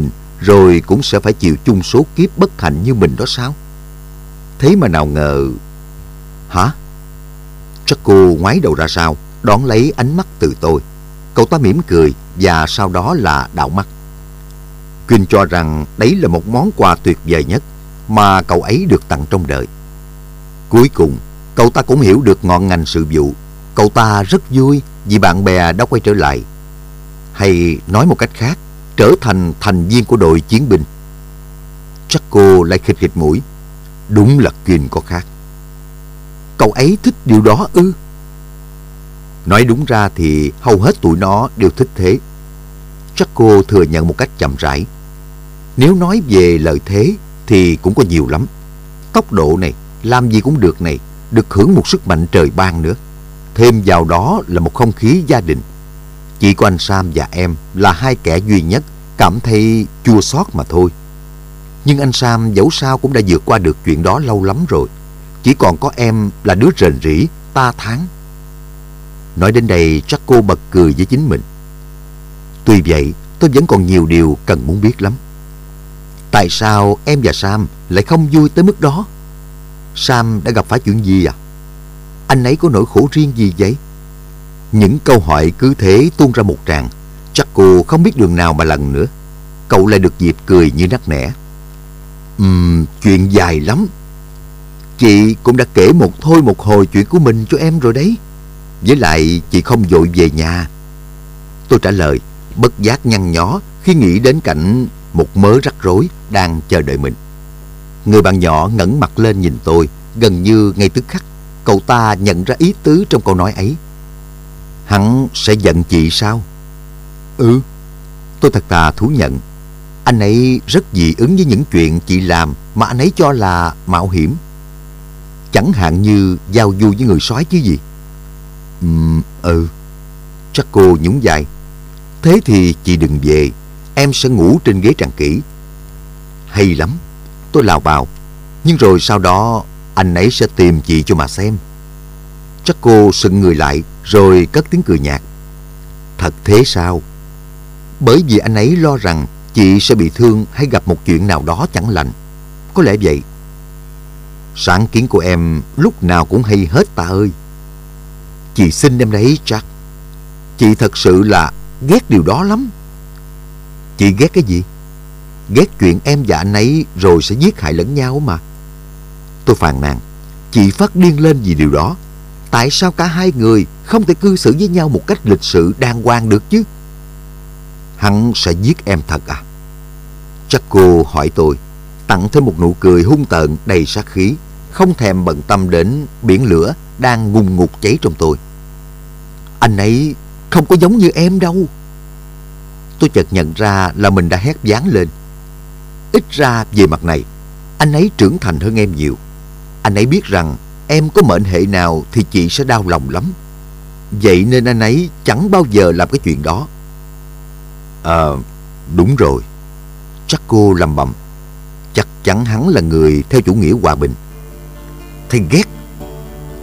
mình rồi cũng sẽ phải chịu chung số kiếp bất hạnh như mình đó sao? Thế mà nào ngờ... Hả? Jaco ngoái đầu ra sao? đón lấy ánh mắt từ tôi. Cậu ta mỉm cười và sau đó là đảo mắt. Quyên cho rằng đấy là một món quà tuyệt vời nhất mà cậu ấy được tặng trong đời. Cuối cùng, cậu ta cũng hiểu được ngọn ngành sự vụ. Cậu ta rất vui vì bạn bè đã quay trở lại. Hay nói một cách khác, trở thành thành viên của đội chiến binh. Chắc cô lại khịt khịt mũi. Đúng là Quyên có khác. Cậu ấy thích điều đó ư? Nói đúng ra thì hầu hết tụi nó đều thích thế. Chắc cô thừa nhận một cách chậm rãi. Nếu nói về lợi thế thì cũng có nhiều lắm. Tốc độ này, làm gì cũng được này, được hưởng một sức mạnh trời ban nữa. Thêm vào đó là một không khí gia đình. Chỉ có anh Sam và em là hai kẻ duy nhất cảm thấy chua xót mà thôi. Nhưng anh Sam dẫu sao cũng đã vượt qua được chuyện đó lâu lắm rồi. Chỉ còn có em là đứa rền rỉ, ta tháng. Nói đến đây chắc cô bật cười với chính mình. Tuy vậy, tôi vẫn còn nhiều điều cần muốn biết lắm. Tại sao em và Sam lại không vui tới mức đó? Sam đã gặp phải chuyện gì à? Anh ấy có nỗi khổ riêng gì vậy? Những câu hỏi cứ thế tuôn ra một tràng. Chắc cô không biết đường nào mà lần nữa. Cậu lại được dịp cười như nắc nẻ. Ừm, chuyện dài lắm. Chị cũng đã kể một thôi một hồi chuyện của mình cho em rồi đấy. Với lại chị không vội về nhà. Tôi trả lời, bất giác nhăn nhó khi nghĩ đến cảnh một mớ rắc rối đang chờ đợi mình. Người bạn nhỏ ngẩng mặt lên nhìn tôi, gần như ngay tức khắc, cậu ta nhận ra ý tứ trong câu nói ấy. Hắn sẽ giận chị sao? Ừ, tôi thật thà thú nhận. Anh ấy rất dị ứng với những chuyện chị làm mà anh ấy cho là mạo hiểm. Chẳng hạn như giao du với người sói chứ gì. Ừm, ừ, chắc cô nhún dài. Thế thì chị đừng về, em sẽ ngủ trên ghế tràng kỹ. Hay lắm, tôi lào bào. Nhưng rồi sau đó anh ấy sẽ tìm chị cho mà xem. Chắc cô sững người lại, rồi cất tiếng cười nhạt. Thật thế sao? Bởi vì anh ấy lo rằng chị sẽ bị thương hay gặp một chuyện nào đó chẳng lành. Có lẽ vậy. Sáng kiến của em lúc nào cũng hay hết ta ơi. Chị xin em đấy Jack. Chị thật sự là ghét điều đó lắm. Chị ghét cái gì? Ghét chuyện em và anh ấy rồi sẽ giết hại lẫn nhau mà. Tôi phàn nàn. Chị phát điên lên vì điều đó. Tại sao cả hai người không thể cư xử với nhau một cách lịch sự đàng hoàng được chứ? Hắn sẽ giết em thật à? Chắc cô hỏi tôi, tặng thêm một nụ cười hung tợn đầy sát khí, không thèm bận tâm đến biển lửa đang ngùng ngục cháy trong tôi. Anh ấy không có giống như em đâu. Tôi chợt nhận ra là mình đã hét dán lên. Ít ra về mặt này, anh ấy trưởng thành hơn em nhiều. Anh ấy biết rằng em có mệnh hệ nào thì chị sẽ đau lòng lắm. Vậy nên anh ấy chẳng bao giờ làm cái chuyện đó. Ờ, đúng rồi. Chắc cô lầm bầm. Chắc chắn hắn là người theo chủ nghĩa hòa bình. Thầy ghét.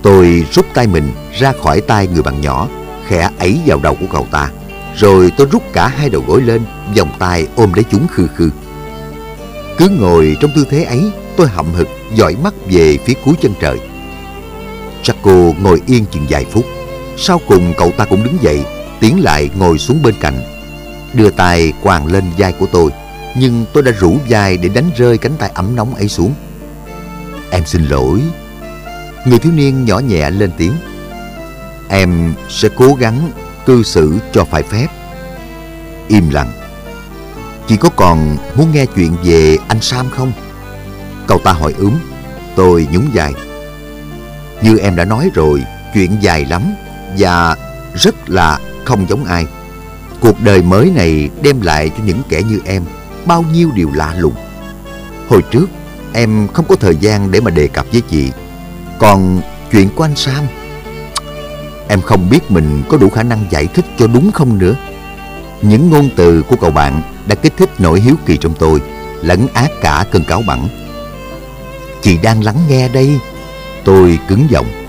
Tôi rút tay mình ra khỏi tay người bạn nhỏ, khẽ ấy vào đầu của cậu ta. Rồi tôi rút cả hai đầu gối lên, vòng tay ôm lấy chúng khư khư. Cứ ngồi trong tư thế ấy, tôi hậm hực dõi mắt về phía cuối chân trời. Jaco ngồi yên chừng vài phút. Sau cùng cậu ta cũng đứng dậy, tiến lại ngồi xuống bên cạnh. Đưa tay quàng lên vai của tôi, nhưng tôi đã rủ vai để đánh rơi cánh tay ấm nóng ấy xuống. Em xin lỗi. Người thiếu niên nhỏ nhẹ lên tiếng. Em sẽ cố gắng cư xử cho phải phép. Im lặng. Chị có còn muốn nghe chuyện về anh Sam không? Cậu ta hỏi ướm. Tôi nhún dài. Như em đã nói rồi, chuyện dài lắm và rất là không giống ai. Cuộc đời mới này đem lại cho những kẻ như em bao nhiêu điều lạ lùng. Hồi trước, em không có thời gian để mà đề cập với chị. Còn chuyện của anh Sam, em không biết mình có đủ khả năng giải thích cho đúng không nữa. Những ngôn từ của cậu bạn đã kích thích nỗi hiếu kỳ trong tôi, lẫn ác cả cơn cáo bẳng. Chị đang lắng nghe đây. Tôi cứng giọng.